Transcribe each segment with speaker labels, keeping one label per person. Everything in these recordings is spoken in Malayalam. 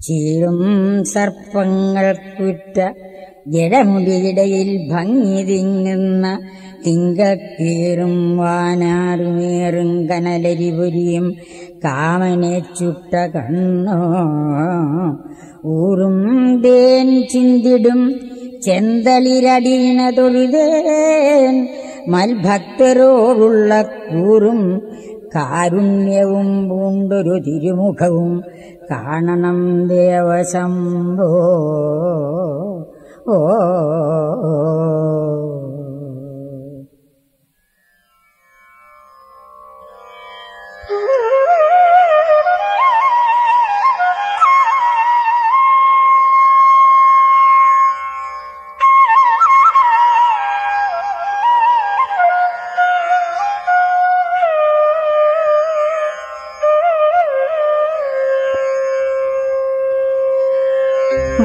Speaker 1: ചീളും സർപ്പങ്ങൾക്കുറ്റ ജടമുടിയിടയിൽ ഭംഗി തിങ്ങുന്ന തിങ്കക്കീറും വാനാറുമേറും കനലരിപുരിയും കാമനെ ചുട്ട കണ്ണോ. ഊറും തേൻ ചിന്തിടും ചെന്തളിരടീന തൊഴുതേൻ മൽഭക്തരോടുള്ള കൂറും കാരുണ്യവും പൂണ്ടൊരു തിരുമുഖവും കാണണം ദേവശംഭോ. ഓ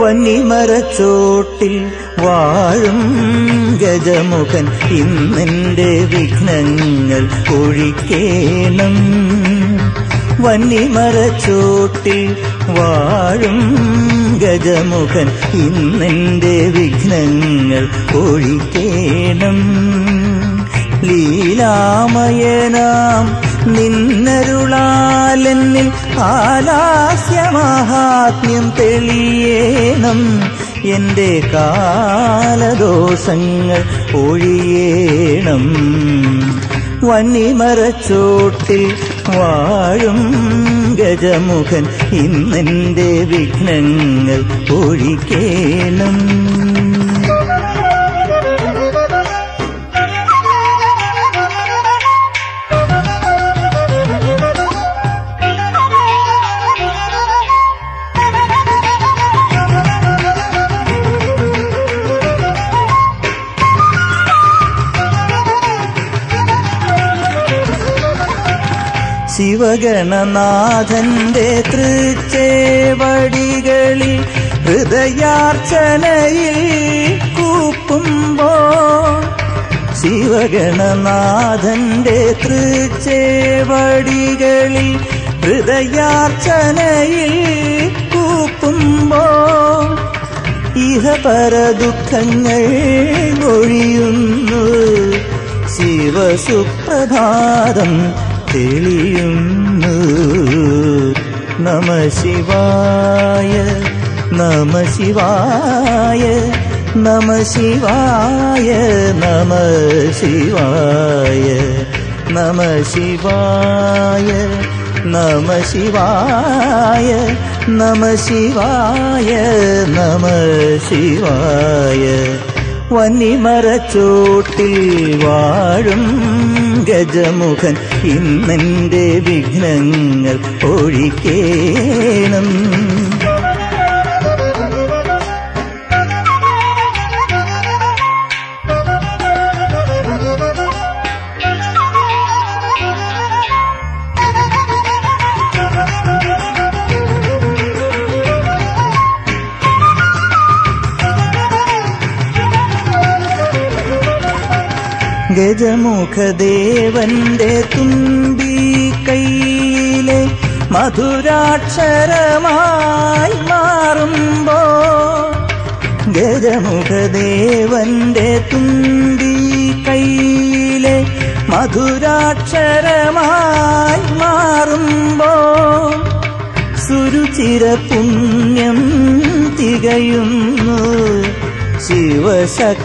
Speaker 2: വന്നിമരച്ചോട്ടിൽ വാഴും ഗജമുഖൻ ഇന്നെന്റെ വിഘ്നങ്ങൾ ഒഴിക്കേണം. വന്നിമരച്ചോട്ടിൽ വാഴും ഗജമുഖൻ ഇന്നെന്റെ വിഘ്നങ്ങൾ ഒഴിക്കേണം. ലീലാമയനാം നിന്നരുളാലെന്നിൽ ആലാസ്യമാഹാത്മ്യം തെളിയേണം. എന്റെ കാലദോഷങ്ങൾ ഒഴിയേണം. വന്നിമരച്ചോട്ടിൽ വാഴും ഗജമുഖൻ ഇന്നെന്റെ വിഘ്നങ്ങൾ ഒഴിക്കേണം. ശിവഗണനാഥന്റെ തൃച്ചേവടികളിൽ ഹൃദയാർച്ചനയിൽ കൂപ്പുമ്പോൾ ശിവഗണനാഥന്റെ തൃച്ചേവടികളിൽ ഹൃദയാർച്ചനയിൽ കൂപ്പുമ്പോൾ ഇഹപരദുഃഖങ്ങൾ ഒഴിയുന്നു. ശിവസുപ്രഭാതം തെളിയുന്നു. നമ ശിവായ നമ ശിവായ നമ ശിവായ നമ ശിവായ നമ ശിവായ നമ ശിവായ നമ ശിവായ നമ ശിവായ. മഞ്ഞിമറച്ചോട്ടിൽ വാഴും ഗജമുഖൻ ഇന്നെന്റെ വിഘ്നങ്ങൾ ഒഴിക്കേ. ഗജമുഖദേവന്റെ തുമ്പി കൈയിലെ മധുരാക്ഷരമായി മാറുമ്പോ ഗജമുഖദേവന്റെ തുമ്പി കൈയിലെ മധുരാക്ഷരമായി മാറുമ്പോ സുരുചിര പുണ്യം തികയുന്നു ശിവശക്തിയോഗം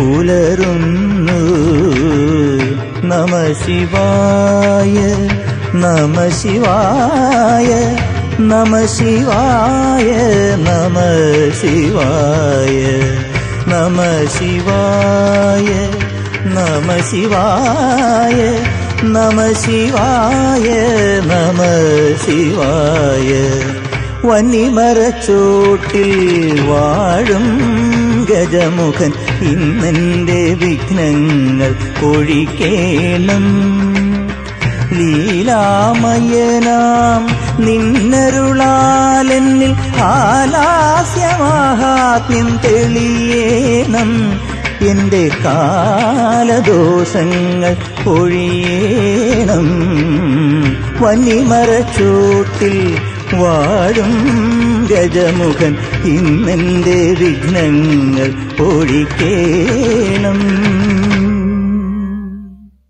Speaker 2: പുലരുന്നു. നമ ശിവായ നമ ശിവായ നമ ശിവായ നമ ശിവായ നമ ശിവായ നമ ശിവായ നമ ശിവായ നമ ശിവായ. വന്നിമരച്ചോട്ടിൽ വാഴും ഗജമുഖൻ ഇന്നെന്റെ വിഘ്നങ്ങൾ ഒഴിക്കേണം. ലീലാമയനാം നിന്നരുളാലെന്നിൽ ആലാസ്യമാഹാത്മ്യം തെളിയേണം. എന്റെ കാലദോഷങ്ങൾ ഒഴിയേണം. വന്നിമറച്ചൂട്ടിൽ വാഴും ഗജമുഖൻ ഇന്നെന്റെ വിഘ്നങ്ങൾ ഒഴിക്കേണം.